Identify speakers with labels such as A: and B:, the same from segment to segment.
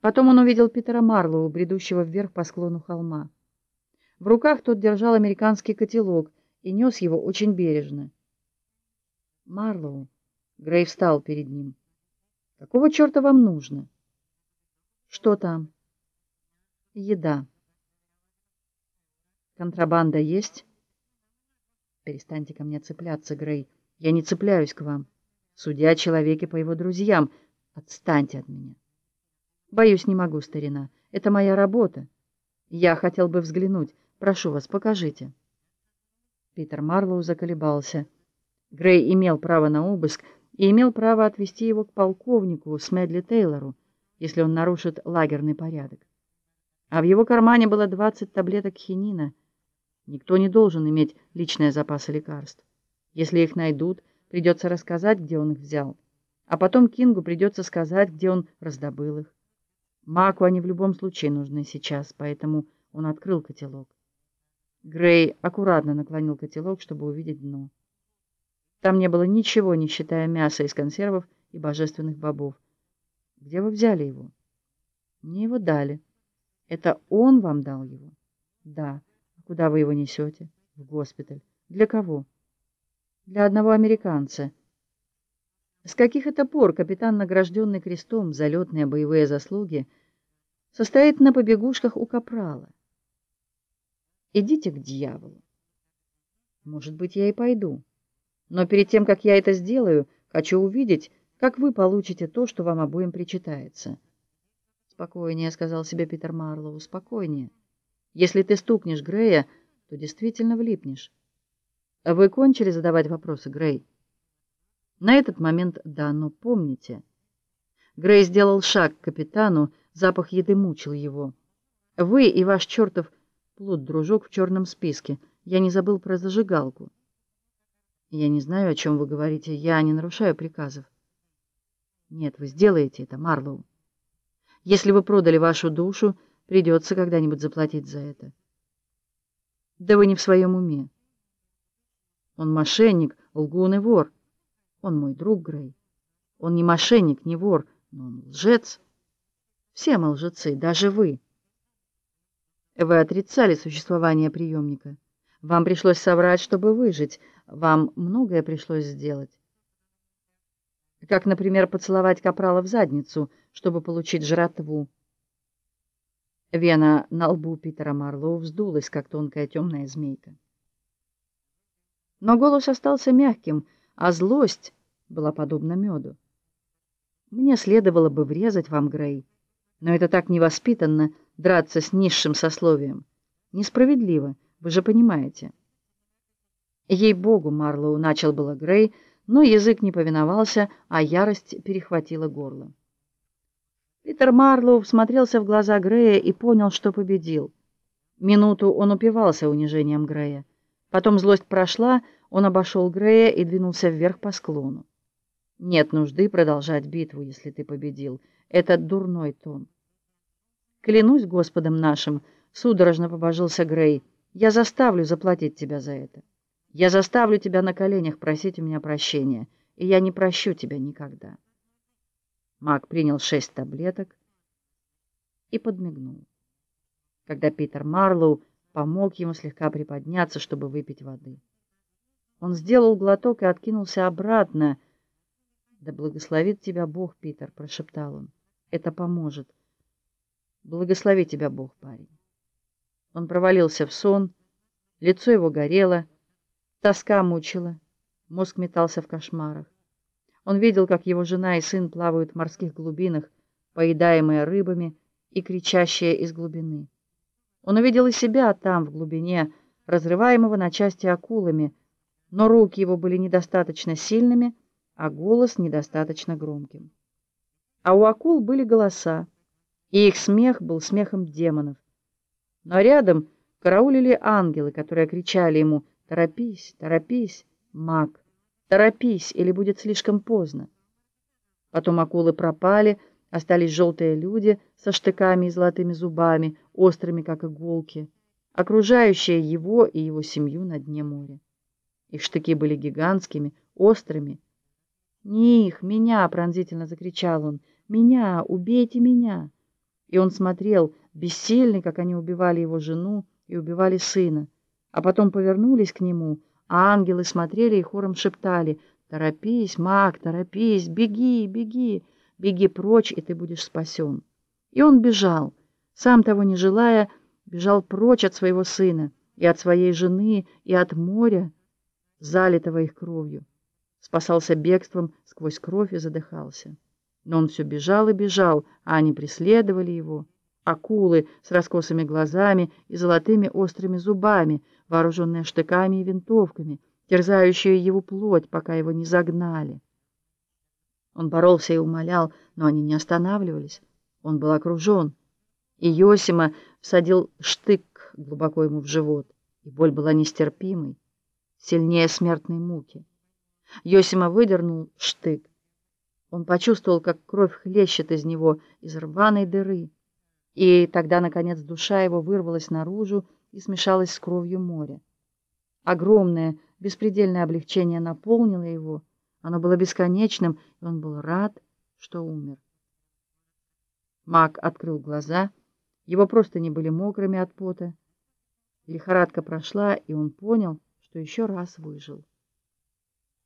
A: Потом он увидел Питера Марлоу, бредущего вверх по склону холма. В руках тот держал американский котелок и нес его очень бережно. «Марлоу», — Грей встал перед ним, — «какого черта вам нужно?» «Что там?» «Еда». «Контрабанда есть?» «Перестаньте ко мне цепляться, Грей. Я не цепляюсь к вам. Судя о человеке по его друзьям, отстаньте от меня». Боюсь, не могу, старина. Это моя работа. Я хотел бы взглянуть. Прошу вас, покажите. Питер Марлоу заколебался. Грей имел право на обыск и имел право отвести его к полковнику Смедли Тейлору, если он нарушит лагерный порядок. А в его кармане было 20 таблеток хинина. Никто не должен иметь личные запасы лекарств. Если их найдут, придется рассказать, где он их взял. А потом Кингу придется сказать, где он раздобыл их. Маку они в любом случае нужны сейчас, поэтому он открыл котелок. Грей аккуратно наклонил котелок, чтобы увидеть дно. Там не было ничего, не считая мяса из консервов и божественных бобов. Где вы взяли его? Мне его дали. Это он вам дал его? Да. А куда вы его несете? В госпиталь. Для кого? Для одного американца. С каких это пор капитан, награжденный крестом за летные боевые заслуги, состоит на побегушках у капрала? Идите к дьяволу. Может быть, я и пойду. Но перед тем, как я это сделаю, хочу увидеть, как вы получите то, что вам обоим причитается. Спокойнее, — сказал себе Питер Марлоу, — спокойнее. Если ты стукнешь Грея, то действительно влипнешь. Вы кончили задавать вопросы, Грей? На этот момент да, но помните. Грей сделал шаг к капитану, запах еды мучил его. Вы и ваш чертов плут-дружок в черном списке. Я не забыл про зажигалку. Я не знаю, о чем вы говорите. Я не нарушаю приказов. Нет, вы сделаете это, Марлоу. Если вы продали вашу душу, придется когда-нибудь заплатить за это. Да вы не в своем уме. Он мошенник, лгун и вор. Он мой друг, Грей. Он не мошенник, не вор, но он лжец. Все мы лжецы, даже вы. Вы отрицали существование приемника. Вам пришлось соврать, чтобы выжить. Вам многое пришлось сделать. Как, например, поцеловать капрала в задницу, чтобы получить жратву. Вена на лбу Питера Марлоу вздулась, как тонкая темная змейка. Но голос остался мягким, а злость была подобна меду. Мне следовало бы врезать вам, Грей, но это так невоспитанно драться с низшим сословием. Несправедливо, вы же понимаете. Ей-богу, Марлоу, начал было Грей, но язык не повиновался, а ярость перехватила горло. Питер Марлоу всмотрелся в глаза Грея и понял, что победил. Минуту он упивался унижением Грея. Потом злость прошла, он обошел Грея и двинулся вверх по склону. Нет нужды продолжать битву, если ты победил. Это дурной тон. Клянусь Господом нашим, судорожно побожился Грей, я заставлю заплатить тебя за это. Я заставлю тебя на коленях просить у меня прощения, и я не прощу тебя никогда. Мак принял шесть таблеток и подмигнул. Когда Питер Марлоу помог ему слегка приподняться, чтобы выпить воды. Он сделал глоток и откинулся обратно. «Да благословит тебя Бог, Питер», — прошептал он. «Это поможет». «Благослови тебя Бог, парень». Он провалился в сон, лицо его горело, тоска мучила, мозг метался в кошмарах. Он видел, как его жена и сын плавают в морских глубинах, поедаемые рыбами и кричащие из глубины. Он увидел и себя там, в глубине, разрываемого на части акулами, но руки его были недостаточно сильными, а голос недостаточно громким. А у акул были голоса, и их смех был смехом демонов. Но рядом караулили ангелы, которые кричали ему «Торопись, торопись, маг, торопись, или будет слишком поздно». Потом акулы пропали, остались желтые люди со штыками и золотыми зубами, острыми, как иголки, окружающие его и его семью на дне моря. Их штыки были гигантскими, острыми. «Не их, меня!» — пронзительно закричал он. «Меня! Убейте меня!» И он смотрел, бессильный, как они убивали его жену и убивали сына, а потом повернулись к нему, а ангелы смотрели и хором шептали «Торопись, маг, торопись, беги, беги, беги прочь, и ты будешь спасен». И он бежал, сам того не желая, бежал прочь от своего сына и от своей жены, и от моря, залитого их кровью. Спасался бегством сквозь кровь и задыхался. Но он все бежал и бежал, а они преследовали его. Акулы с раскосыми глазами и золотыми острыми зубами, вооруженные штыками и винтовками, терзающие его плоть, пока его не загнали. Он боролся и умолял, но они не останавливались. Он был окружен. И Йосима всадил штык глубоко ему в живот, и боль была нестерпимой, сильнее смертной муки. Йосима выдернул штык. Он почувствовал, как кровь хлещет из него, из рваной дыры. И тогда, наконец, душа его вырвалась наружу и смешалась с кровью моря. Огромное, беспредельное облегчение наполнило его. Оно было бесконечным, и он был рад, что умер. Мак открыл глаза. Его просто не были мокрыми от пота. Лихорадка прошла, и он понял, что еще раз выжил.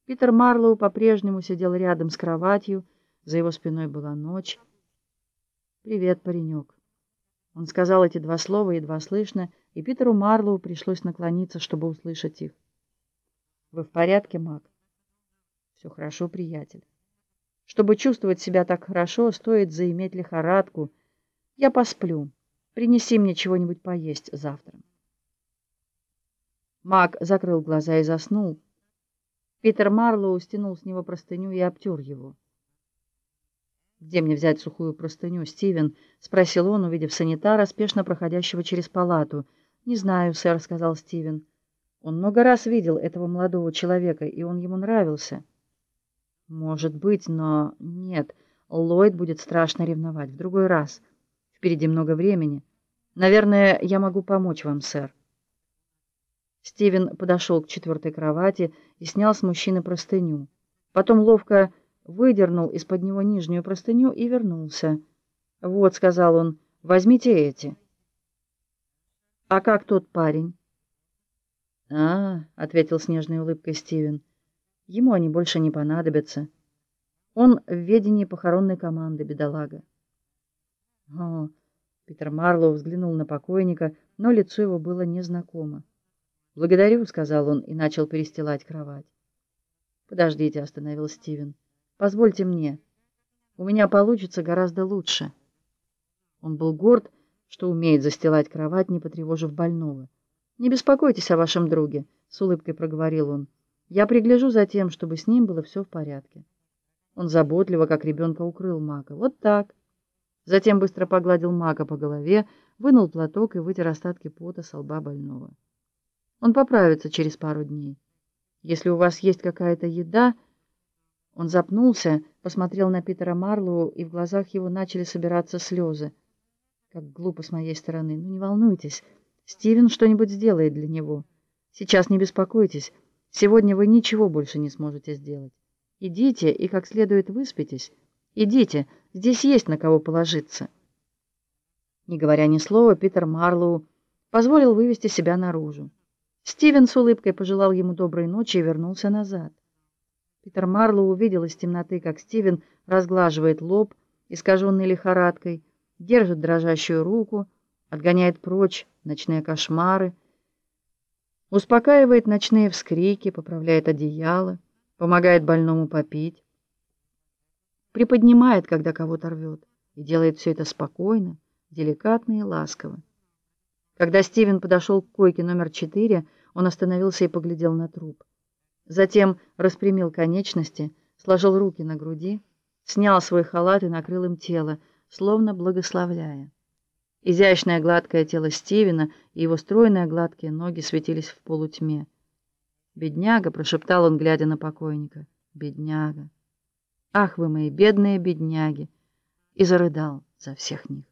A: Питер Марлоу по-прежнему сидел рядом с кроватью, за его спиной была ночь. «Привет, паренек». Он сказал эти два слова едва слышно, и Питеру Марлоу пришлось наклониться, чтобы услышать их. «Вы в порядке, Мак?» «Все хорошо, приятель. Чтобы чувствовать себя так хорошо, стоит заиметь лихорадку. Я посплю. Принеси мне чего-нибудь поесть завтра». Мак закрыл глаза и заснул. Питер Марлоу стянул с него простыню и обтер его. «Где мне взять сухую простыню, Стивен?» — спросил он, увидев санитара, спешно проходящего через палату. «Не знаю, сэр», — сказал Стивен. Он много раз видел этого молодого человека, и он ему нравился. «Может быть, но нет. Ллойд будет страшно ревновать. В другой раз. Впереди много времени. Наверное, я могу помочь вам, сэр». Стивен подошел к четвертой кровати и снял с мужчины простыню. Потом ловко выдернул из-под него нижнюю простыню и вернулся. «Вот», — сказал он, — «возьмите эти». «А как тот парень?» «А, — ответил с нежной улыбкой Стивен, — ему они больше не понадобятся. Он в ведении похоронной команды, бедолага». «О!» — Питер Марлоу взглянул на покойника, но лицо его было незнакомо. «Благодарю», — сказал он и начал перестилать кровать. «Подождите», — остановил Стивен. «Позвольте мне. У меня получится гораздо лучше». Он был горд, что умеет застилать кровать, не потревожив больного. «Не беспокойтесь о вашем друге», — с улыбкой проговорил он. «Я пригляжу за тем, чтобы с ним было все в порядке». Он заботливо, как ребенка, укрыл Мака. «Вот так». Затем быстро погладил Мака по голове, вынул платок и вытер остатки пота со лба больного. Он поправится через пару дней. Если у вас есть какая-то еда...» Он запнулся, посмотрел на Питера Марлоу, и в глазах его начали собираться слезы. «Как глупо с моей стороны. Ну, не волнуйтесь. Стивен что-нибудь сделает для него. Сейчас не беспокойтесь. Сегодня вы ничего больше не сможете сделать. Идите и как следует выспитесь. Идите, здесь есть на кого положиться». Не говоря ни слова, Питер Марлоу позволил вывести себя наружу. Стивен с улыбкой пожелал ему доброй ночи и вернулся назад. Питер Марлоу увидел из темноты, как Стивен разглаживает лоб, искаженный лихорадкой, держит дрожащую руку, отгоняет прочь ночные кошмары, успокаивает ночные вскрики, поправляет одеяло, помогает больному попить, приподнимает, когда кого-то рвет, и делает все это спокойно, деликатно и ласково. Когда Стивен подошел к койке номер четыре, он остановился и поглядел на труп. Затем распрямил конечности, сложил руки на груди, снял свой халат и накрыл им тело, словно благословляя. Изящное гладкое тело Стивена и его стройные гладкие ноги светились в полутьме. «Бедняга!» — прошептал он, глядя на покойника. «Бедняга! Ах вы мои бедные бедняги!» И зарыдал за всех них.